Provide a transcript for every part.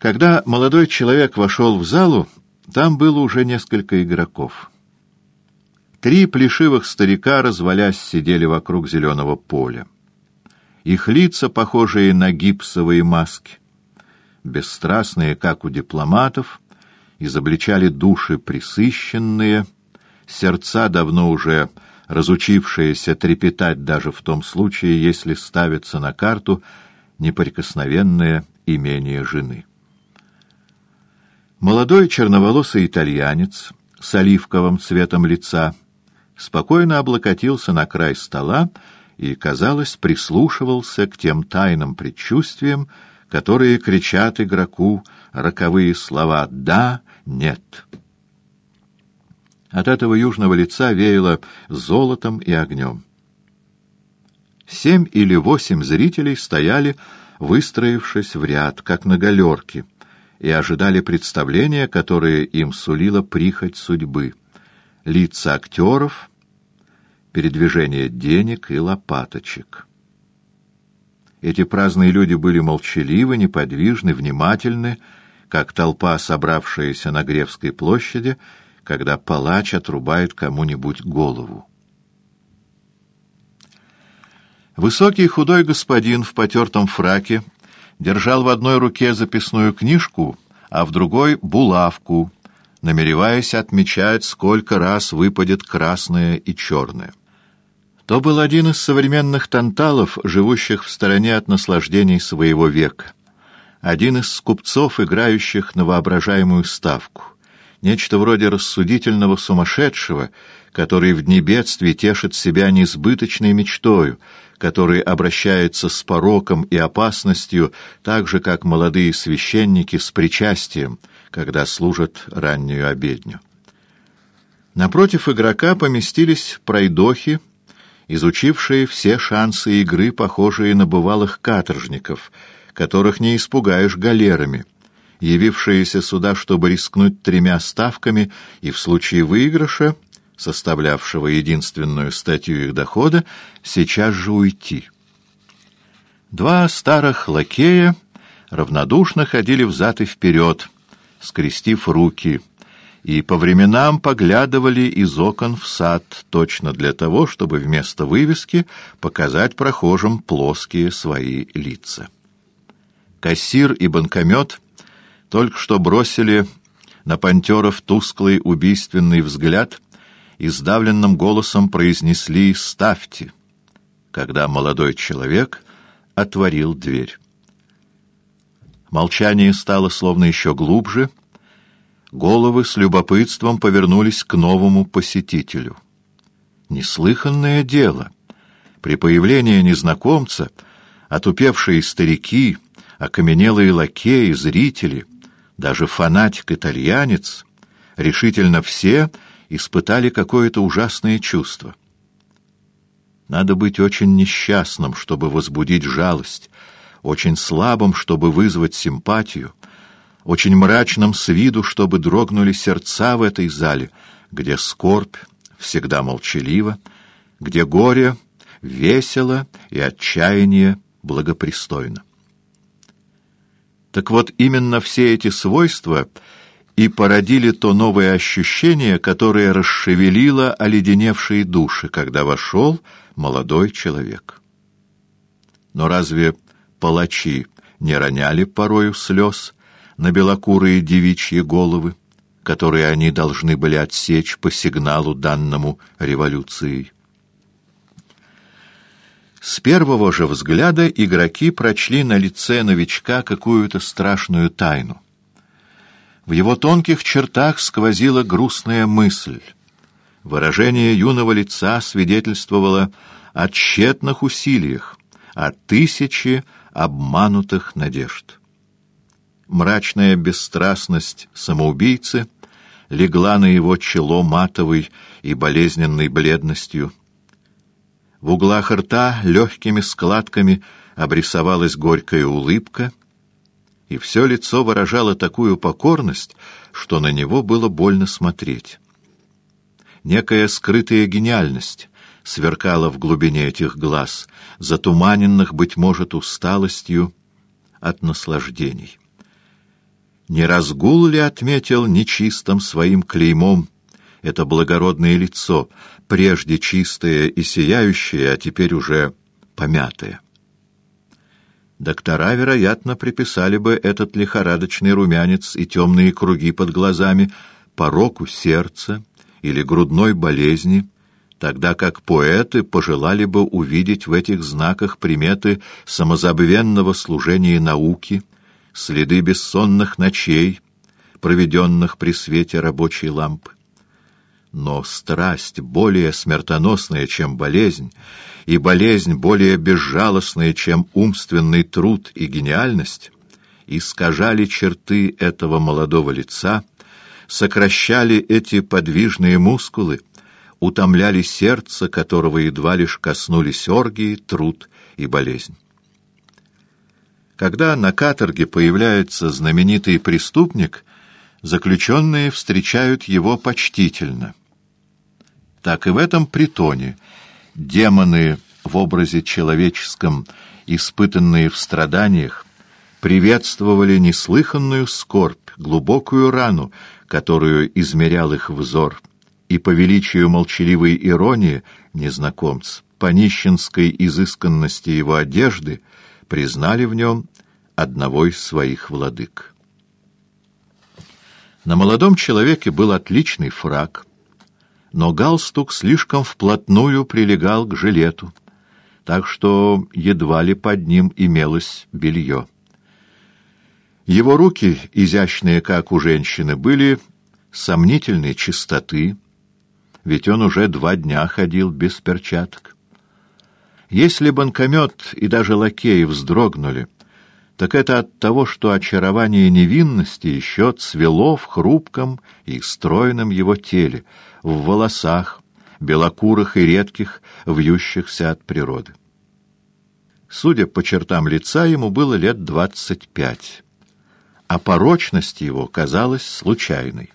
Когда молодой человек вошел в залу, там было уже несколько игроков. Три плешивых старика, развалясь, сидели вокруг зеленого поля. Их лица, похожие на гипсовые маски, бесстрастные, как у дипломатов, изобличали души присыщенные, сердца, давно уже разучившиеся трепетать даже в том случае, если ставится на карту неприкосновенное имение жены. Молодой черноволосый итальянец с оливковым цветом лица спокойно облокотился на край стола и, казалось, прислушивался к тем тайным предчувствиям, которые кричат игроку роковые слова «да», «нет». От этого южного лица веяло золотом и огнем. Семь или восемь зрителей стояли, выстроившись в ряд, как на галерке, и ожидали представления, которое им сулило прихоть судьбы. Лица актеров, передвижение денег и лопаточек. Эти праздные люди были молчаливы, неподвижны, внимательны, как толпа, собравшаяся на Гревской площади, когда палач отрубает кому-нибудь голову. Высокий худой господин в потертом фраке держал в одной руке записную книжку, а в другой — булавку, намереваясь отмечать, сколько раз выпадет красное и черное. То был один из современных танталов, живущих в стороне от наслаждений своего века. Один из скупцов, играющих на воображаемую ставку. Нечто вроде рассудительного сумасшедшего, который в дни бедствий тешит себя несбыточной мечтою, который обращается с пороком и опасностью так же, как молодые священники с причастием, когда служат раннюю обедню. Напротив игрока поместились пройдохи, изучившие все шансы игры, похожие на бывалых каторжников, которых не испугаешь галерами, явившиеся сюда, чтобы рискнуть тремя ставками и в случае выигрыша составлявшего единственную статью их дохода, сейчас же уйти. Два старых лакея равнодушно ходили взад и вперед, скрестив руки, и по временам поглядывали из окон в сад, точно для того, чтобы вместо вывески показать прохожим плоские свои лица. Кассир и банкомет только что бросили на пантеров тусклый убийственный взгляд — и сдавленным голосом произнесли «Ставьте», когда молодой человек отворил дверь. Молчание стало словно еще глубже, головы с любопытством повернулись к новому посетителю. Неслыханное дело! При появлении незнакомца отупевшие старики, окаменелые лакеи, зрители, даже фанатик-итальянец, решительно все — испытали какое-то ужасное чувство. Надо быть очень несчастным, чтобы возбудить жалость, очень слабым, чтобы вызвать симпатию, очень мрачным с виду, чтобы дрогнули сердца в этой зале, где скорбь всегда молчалива, где горе весело и отчаяние благопристойно. Так вот, именно все эти свойства — и породили то новое ощущение, которое расшевелило оледеневшие души, когда вошел молодой человек. Но разве палачи не роняли порою слез на белокурые девичьи головы, которые они должны были отсечь по сигналу, данному революцией? С первого же взгляда игроки прочли на лице новичка какую-то страшную тайну — в его тонких чертах сквозила грустная мысль. Выражение юного лица свидетельствовало о тщетных усилиях, о тысяче обманутых надежд. Мрачная бесстрастность самоубийцы легла на его чело матовой и болезненной бледностью. В углах рта легкими складками обрисовалась горькая улыбка — и все лицо выражало такую покорность, что на него было больно смотреть. Некая скрытая гениальность сверкала в глубине этих глаз, затуманенных, быть может, усталостью от наслаждений. Не разгул ли отметил нечистым своим клеймом это благородное лицо, прежде чистое и сияющее, а теперь уже помятое? Доктора, вероятно, приписали бы этот лихорадочный румянец и темные круги под глазами пороку сердца или грудной болезни, тогда как поэты пожелали бы увидеть в этих знаках приметы самозабвенного служения науки, следы бессонных ночей, проведенных при свете рабочей лампы. Но страсть более смертоносная, чем болезнь, и болезнь более безжалостная, чем умственный труд и гениальность, искажали черты этого молодого лица, сокращали эти подвижные мускулы, утомляли сердце, которого едва лишь коснулись оргии, труд и болезнь. Когда на каторге появляется знаменитый преступник, заключенные встречают его почтительно. Так и в этом притоне демоны в образе человеческом, испытанные в страданиях, приветствовали неслыханную скорбь, глубокую рану, которую измерял их взор, и по величию молчаливой иронии незнакомц, по нищенской изысканности его одежды, признали в нем одного из своих владык. На молодом человеке был отличный фраг, но галстук слишком вплотную прилегал к жилету, так что едва ли под ним имелось белье. Его руки, изящные, как у женщины, были сомнительной чистоты, ведь он уже два дня ходил без перчаток. Если банкомет и даже лакеи вздрогнули, так это от того, что очарование невинности еще цвело в хрупком и стройном его теле, в волосах, белокурых и редких, вьющихся от природы. Судя по чертам лица, ему было лет двадцать пять, а порочность его казалась случайной.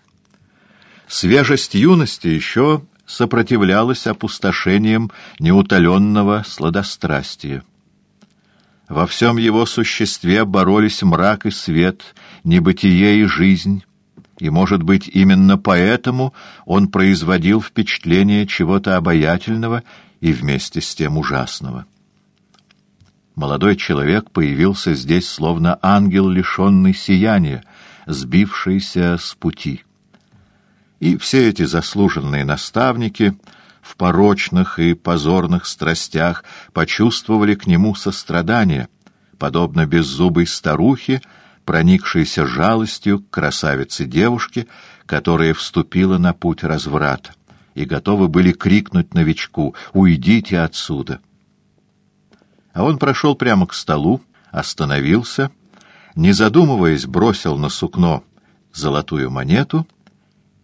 Свежесть юности еще сопротивлялась опустошением неутоленного сладострастия. Во всем его существе боролись мрак и свет, небытие и жизнь, и, может быть, именно поэтому он производил впечатление чего-то обаятельного и вместе с тем ужасного. Молодой человек появился здесь словно ангел, лишенный сияния, сбившийся с пути. И все эти заслуженные наставники в порочных и позорных страстях почувствовали к нему сострадание, подобно беззубой старухе, проникшейся жалостью к красавице-девушке, которая вступила на путь разврата, и готовы были крикнуть новичку «Уйдите отсюда!». А он прошел прямо к столу, остановился, не задумываясь, бросил на сукно золотую монету —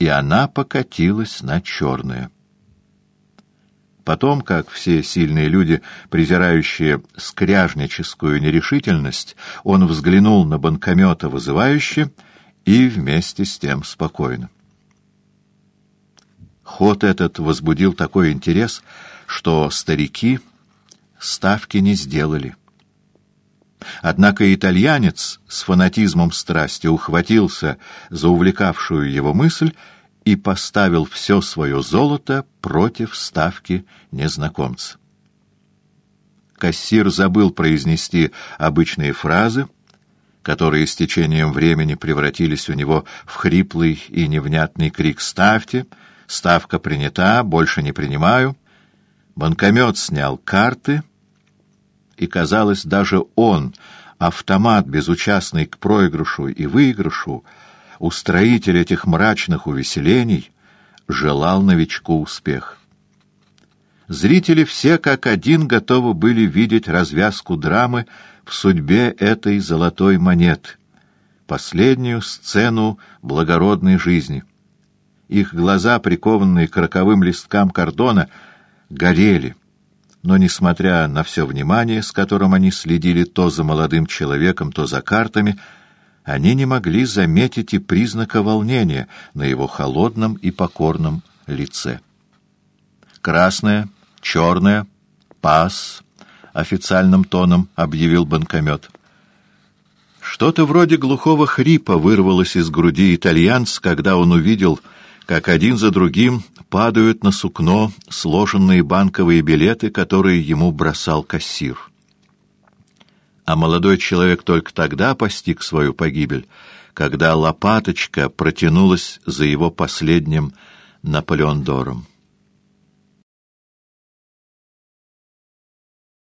и она покатилась на черное. Потом, как все сильные люди, презирающие скряжническую нерешительность, он взглянул на банкомета вызывающе и вместе с тем спокойно. Ход этот возбудил такой интерес, что старики ставки не сделали. Однако итальянец с фанатизмом страсти ухватился за увлекавшую его мысль и поставил все свое золото против ставки незнакомца. Кассир забыл произнести обычные фразы, которые с течением времени превратились у него в хриплый и невнятный крик «Ставьте!», «Ставка принята! Больше не принимаю!». Банкомет снял карты — и, казалось, даже он, автомат, безучастный к проигрышу и выигрышу, устроитель этих мрачных увеселений, желал новичку успех. Зрители все как один готовы были видеть развязку драмы в судьбе этой золотой монеты, последнюю сцену благородной жизни. Их глаза, прикованные к роковым листкам кордона, горели но, несмотря на все внимание, с которым они следили то за молодым человеком, то за картами, они не могли заметить и признака волнения на его холодном и покорном лице. «Красное, черное, пас», — официальным тоном объявил банкомет. Что-то вроде глухого хрипа вырвалось из груди итальянца, когда он увидел, как один за другим падают на сукно сложенные банковые билеты, которые ему бросал кассир. А молодой человек только тогда постиг свою погибель, когда лопаточка протянулась за его последним Наполеондором.